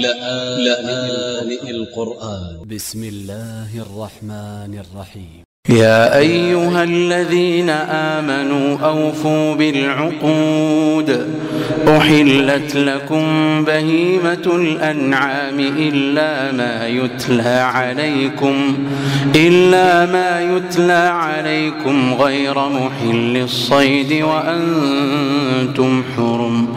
لآن القرآن. ب س م الله الرحمن الرحيم. يا أيها الذين آمنوا أوفوا بالعقود. أحلت لكم بهيمة الأنعام إلا ما يتلى عليكم إلا ما يتلى عليكم غير محل الصيد وأنتم حرم.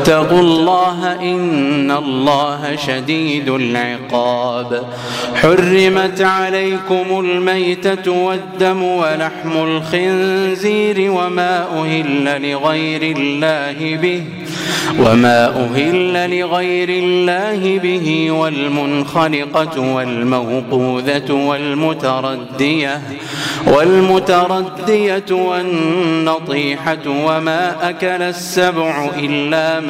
واتقوا الله إن الله شديد العقاب. حرمت عليكم الميتة والدم ولحم الخنزير وما أهل لغير الله به وما أهل لغير الله به والمنخلقة والموقوذة والمتردية والمتردية والنطيحة وما أكل السبع إلا ما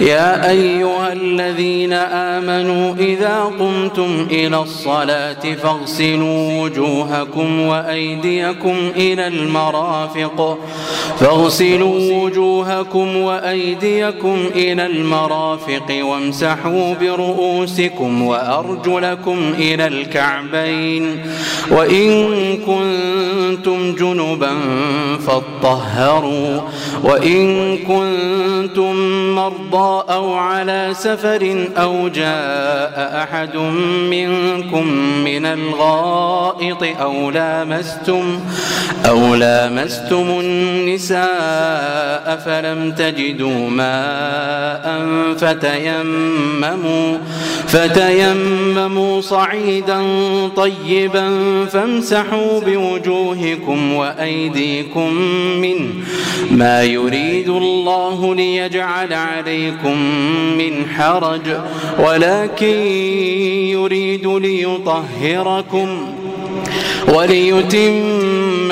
يا أيها الذين آمنوا إذا قمتم إلى الصلاة فاغسلوا وجوهكم وأيديكم إلى المرافق. فاغسلوا وجوهكم وأيديكم إلى المرافق وامسحوا برؤوسكم وأرجلكم إلى الكعبين. وإن كنتم جنبا فاطهروا. وإن كنتم مرضى أو على سفر أو جاء أحد منكم من الغائط أو لامستم أو لامستم النساء فلم تجدوا ماء فتيمموا فتيمموا صعيدا طيبا فامسحوا بوجوهكم وأيديكم منه ما يريد الله ليجعل عليكم عليكم من حرج ولكن يريد ليطهركم وليتم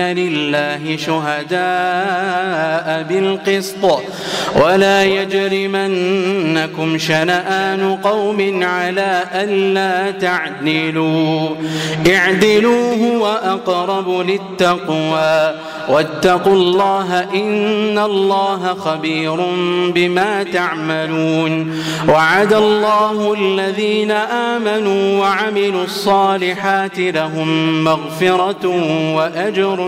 لله شهداء بالقسط ولا يجرمنكم شنآن قوم على ألا تعدلوا. اعدلوا هو أقرب للتقوى. واتقوا الله إن الله خبير بما تعملون. وعد الله الذين آمنوا وعملوا الصالحات لهم مغفرة وأجر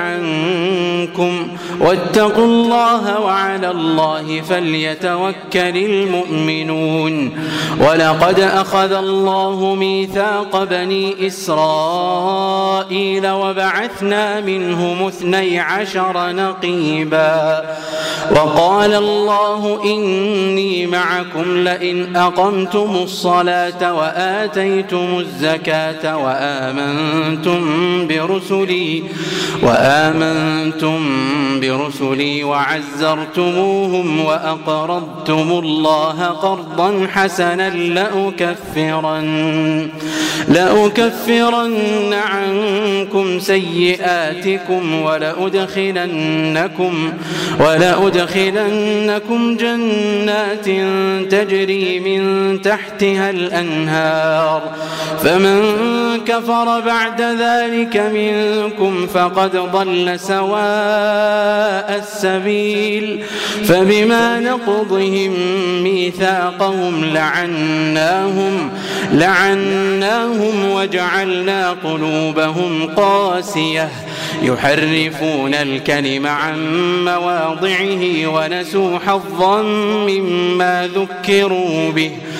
عنكم واتقوا الله وعلى الله فليتوكل المؤمنون ولقد أخذ الله ميثاق بني إسرائيل وبعثنا منهم اثني عشر نقيبا وقال الله إني معكم لئن أقمتم الصلاة وآتيتم الزكاة وآمنتم برسلي وآمنتم برسلي وعزرتموهم وأقرضتم الله قرضا حسنا لأكفرن لأكفرن عنكم سيئاتكم ولأدخلنكم ولأدخلنكم جنات تجري من تحتها الأنهار. فمن كفر بعد ذلك منكم فقد ضل سواء السبيل فبما نقضهم ميثاقهم لعناهم لعناهم وجعلنا قلوبهم قاسية يحرفون الكلم عن مواضعه ونسوا حظا مما ذكروا به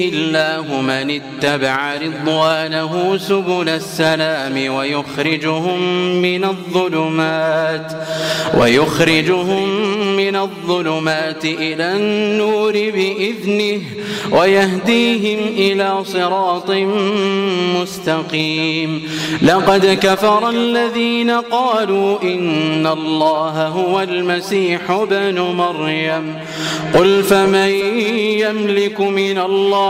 الله من اتبع رضوانه سبل السلام ويخرجهم من الظلمات ويخرجهم من الظلمات إلى النور بإذنه ويهديهم إلى صراط مستقيم. لقد كفر الذين قالوا إن الله هو المسيح ابن مريم. قل فمن يملك من الله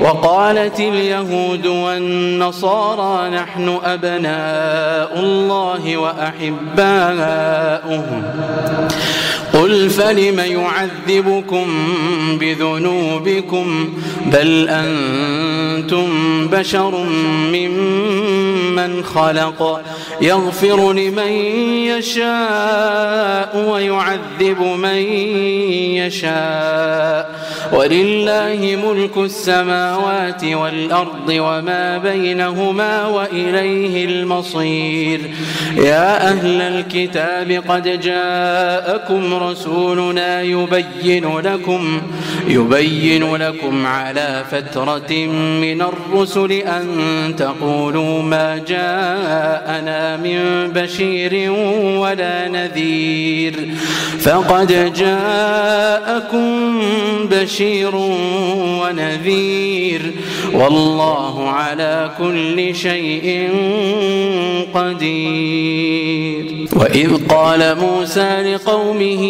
وقالت اليهود والنصارى نحن أبناء الله وأحباؤه. قل فلم يعذبكم بذنوبكم بل أنتم بشر ممن خلق يغفر لمن يشاء ويعذب من يشاء ولله ملك السماوات والأرض وما بينهما وإليه المصير يا أهل الكتاب قد جاءكم رسولنا يبين لكم يبين لكم على فترة من الرسل أن تقولوا ما جاءنا من بشير ولا نذير. فقد جاءكم بشير ونذير. والله على كل شيء قدير. وإذ قال موسى لقومه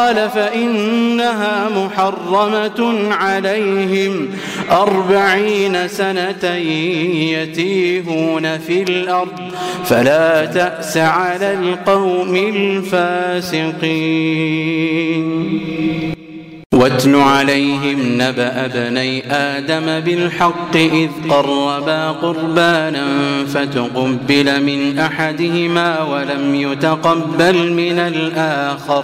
فإنها محرمة عليهم أربعين سنة يتيهون في الأرض فلا تأس على القوم الفاسقين. واتل عليهم نبأ بني آدم بالحق إذ قربا قربانا فتقبل من أحدهما ولم يتقبل من الآخر.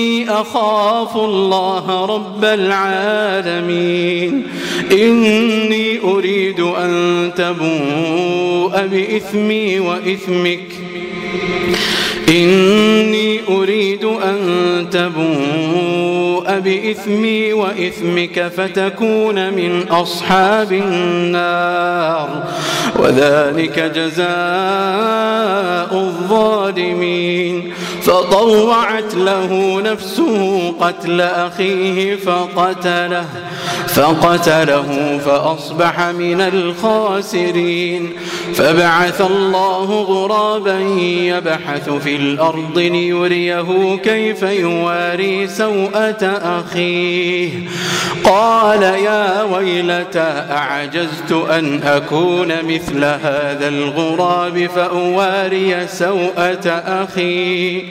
أخاف الله رب العالمين. إني أريد أن تبوء بإثمي وإثمك. إني أريد أن تبوء بإثمي وإثمك فتكون من أصحاب النار. وذلك جزاء الظالمين. فطوعت له نفسه قتل أخيه فقتله فقتله فأصبح من الخاسرين. فبعث الله غرابا يبحث في الأرض ليريه كيف يواري سوءة أخيه. قال يا ويلتى أعجزت أن أكون مثل هذا الغراب فأواري سوءة أخي؟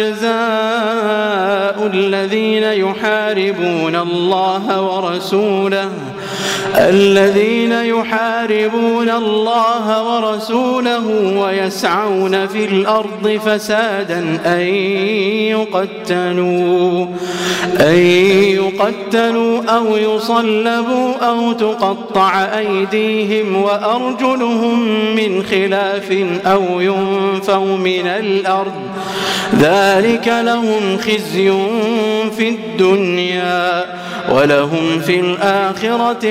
جزاء الذين يحاربون الله ورسوله الذين يحاربون الله ورسوله ويسعون في الأرض فسادا أن يقتلوا أن يقتلوا أو يصلبوا أو تقطع أيديهم وأرجلهم من خلاف أو ينفوا من الأرض. ذلك لهم خزي في الدنيا ولهم في الآخرة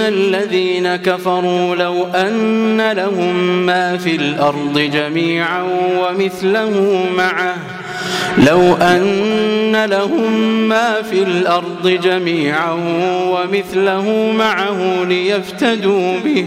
الذين كفروا لو أن لهم ما في الأرض جميعا ومثله معه لو أن لهم ما في الأرض جميعا ومثله معه ليفتدوا به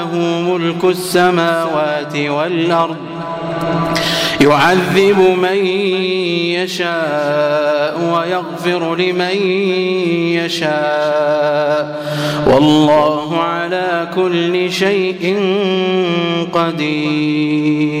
له ملك السماوات والأرض. يعذب من يشاء ويغفر لمن يشاء. والله على كل شيء قدير.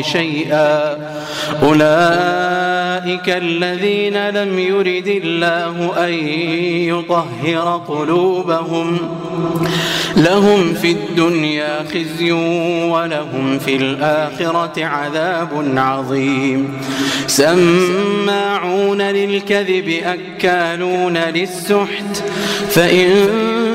شيئا. أولئك الذين لم يرد الله أن يطهر قلوبهم. لهم في الدنيا خزي ولهم في الآخرة عذاب عظيم. سماعون للكذب أكالون للسحت. فإن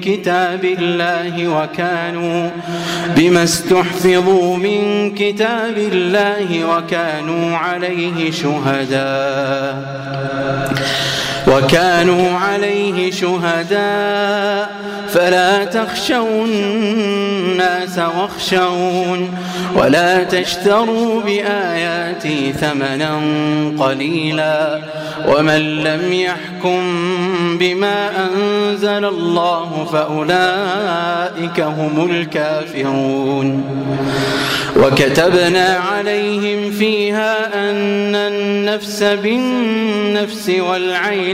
كتاب الله وكانوا بما استحفظوا من كتاب الله وكانوا عليه شهداء. وكانوا عليه شهداء. فلا تخشوا الناس واخشون. ولا تشتروا بآياتي ثمنا قليلا. ومن لم يحكم بما أنزل الله فأولئك هم الكافرون. وكتبنا عليهم فيها أن النفس بالنفس والعين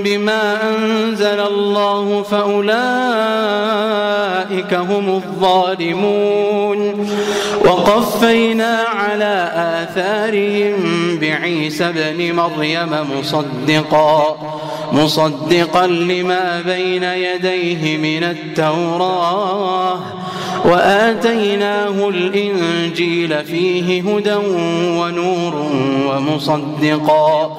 بما أنزل الله فأولئك هم الظالمون. وقفينا على آثارهم بعيسى بن مريم مصدقا مصدقا لما بين يديه من التوراة. وآتيناه الإنجيل فيه هدى ونور ومصدقا.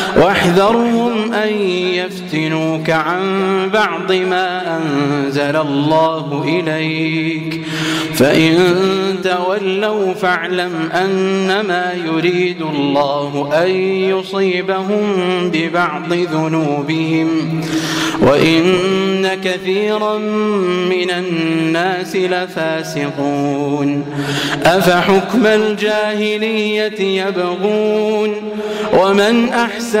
واحذرهم أن يفتنوك عن بعض ما أنزل الله إليك. فإن تولوا فاعلم أنما يريد الله أن يصيبهم ببعض ذنوبهم. وإن كثيرا من الناس لفاسقون. أفحكم الجاهلية يبغون؟ ومن أحسن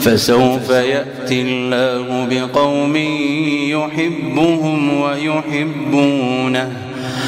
فسوف يأتي الله بقوم يحبهم ويحبونه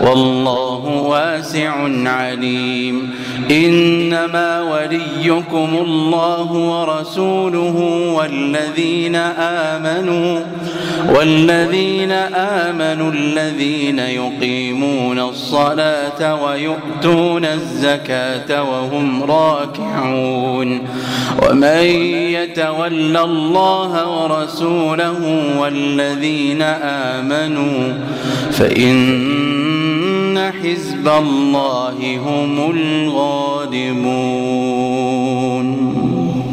والله واسع عليم. إنما وليكم الله ورسوله والذين آمنوا والذين آمنوا الذين يقيمون الصلاة ويؤتون الزكاة وهم راكعون. ومن يتول الله ورسوله والذين آمنوا فإن حزب الله هم الغالبون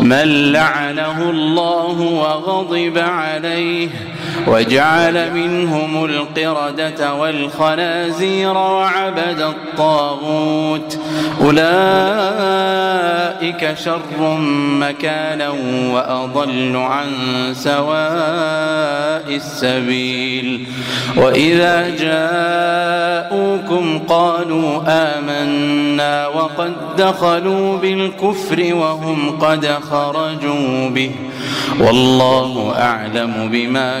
من لعنه الله وغضب عليه وجعل منهم القردة والخنازير وعبد الطاغوت. أولئك شر مكانا وأضل عن سواء السبيل. وإذا جاءوكم قالوا آمنا وقد دخلوا بالكفر وهم قد خرجوا به. والله أعلم بما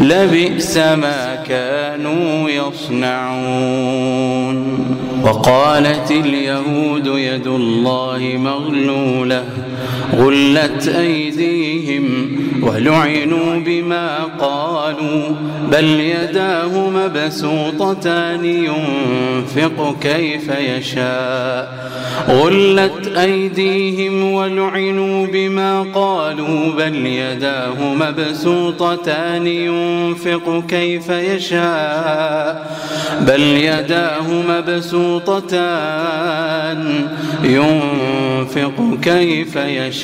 لبئس ما كانوا يصنعون. وقالت اليهود يد الله مغلولة. غلت أيديهم ولعنوا بما قالوا بل يداه مبسوطتان ينفق كيف يشاء. غلت أيديهم ولعنوا بما قالوا بل يداه مبسوطتان ينفق كيف يشاء. بل يداه مبسوطتان ينفق كيف يشاء.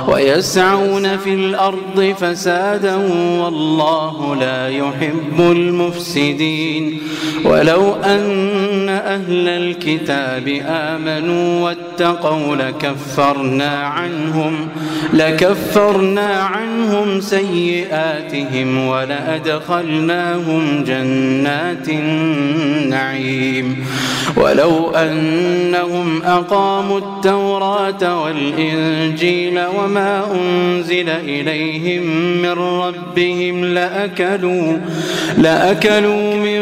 ويسعون في الأرض فسادا والله لا يحب المفسدين. ولو أن أهل الكتاب آمنوا واتقوا لكفرنا عنهم لكفرنا عنهم سيئاتهم ولأدخلناهم جنات النعيم. ولو أنهم أقاموا التوراة والإنجيل وما أنزل إليهم من ربهم لأكلوا لأكلوا من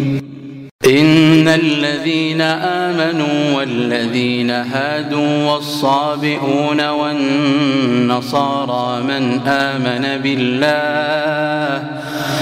إن الذين آمنوا والذين هادوا والصابئون والنصارى من آمن بالله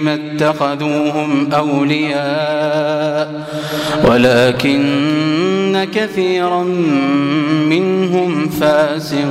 ما اتخذوهم أولياء. ولكن كثيرا منهم فاسقون.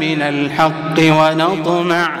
من الحق ونطمع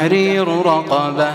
تحرير رقبة.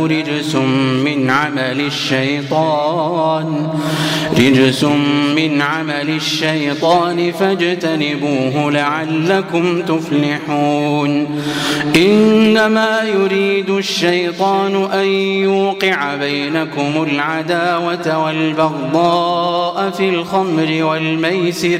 رجس من عمل الشيطان رجس من عمل الشيطان فاجتنبوه لعلكم تفلحون. إنما يريد الشيطان أن يوقع بينكم العداوة والبغضاء في الخمر والميسر.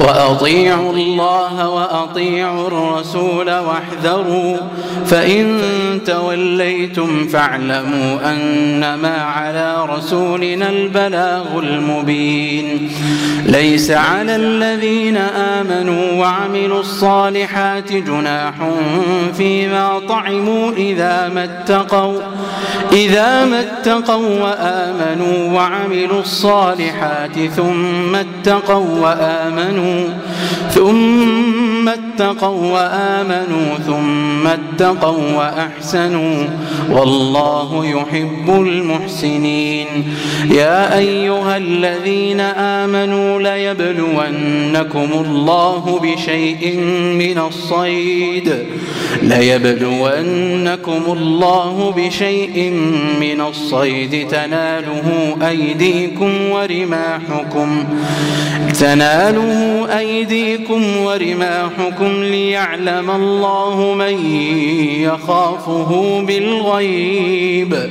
وأطيعوا الله وأطيعوا الرسول واحذروا فإن توليتم فاعلموا أنما على رسولنا البلاغ المبين. ليس على الذين آمنوا وعملوا الصالحات جناح فيما طعموا إذا ما اتقوا إذا ما اتقوا وآمنوا وعملوا الصالحات ثم اتقوا وآمنوا ثم اتقوا وآمنوا ثم اتقوا وأحسنوا. والله يحب المحسنين. يا أيها الذين آمنوا ليبلونكم الله بشيء من الصيد. ليبلونكم الله بشيء من الصيد. تناله أيديكم ورماحكم. تناله أيديكم ورماحكم ليعلم الله من يخافه بالغيب.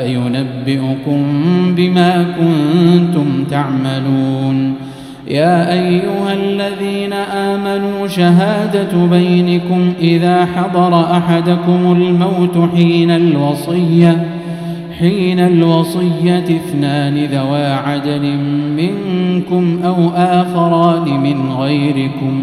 فينبئكم بما كنتم تعملون. يا أيها الذين آمنوا شهادة بينكم إذا حضر أحدكم الموت حين الوصية حين الوصية اثنان ذوى عدل منكم أو آخران من غيركم.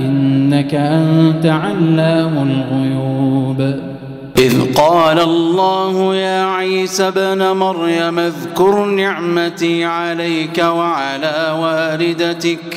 إنك أنت علام الغيوب. إذ قال الله يا عيسى بن مريم اذكر نعمتي عليك وعلى والدتك.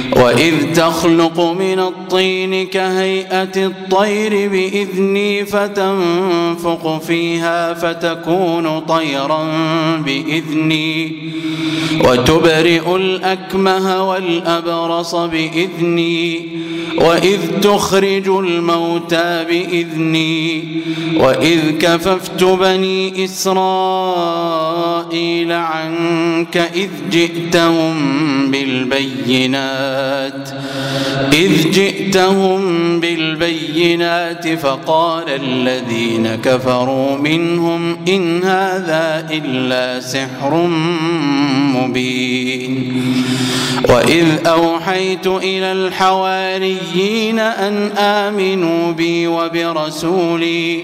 وإذ تخلق من الطين كهيئة الطير بإذني فتنفق فيها فتكون طيرا بإذني وتبرئ الأكمه والأبرص بإذني وإذ تخرج الموتى بإذني وإذ كففت بني إسرائيل إسرائيل عنك إذ جئتهم بالبينات إذ جئتهم بالبينات فقال الذين كفروا منهم إن هذا إلا سحر مبين. وإذ أوحيت إلى الحواريين أن آمنوا بي وبرسولي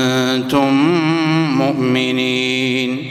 مؤمنين.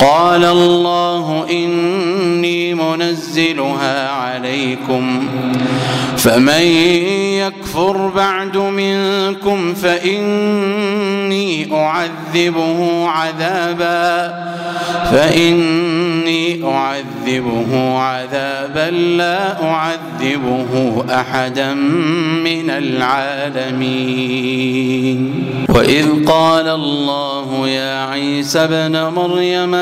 قال الله إني منزلها عليكم فمن يكفر بعد منكم فإني أعذبه عذابا فإني أعذبه عذابا لا أعذبه أحدا من العالمين. وإذ قال الله يا عيسى ابن مريم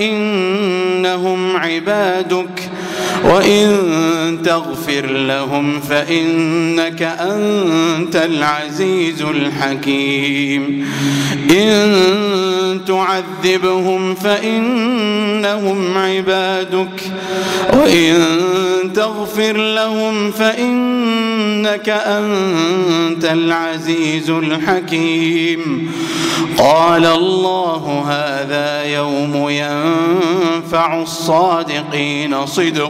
فإنهم عبادك. وإن تغفر لهم فإنك أنت العزيز الحكيم. إن تعذبهم فإنهم عبادك. وإن تغفر لهم فإنك أنت العزيز الحكيم. قال الله هذا يوم ينفع الصادقين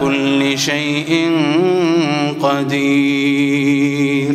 كل شيء قدير.